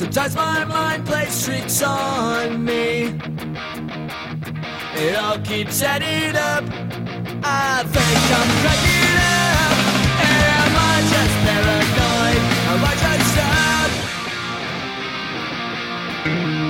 Sometimes my mind plays tricks on me. It all keeps adding up. I think I'm cracking up. Am I just paranoid? Am I just up?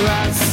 Grasping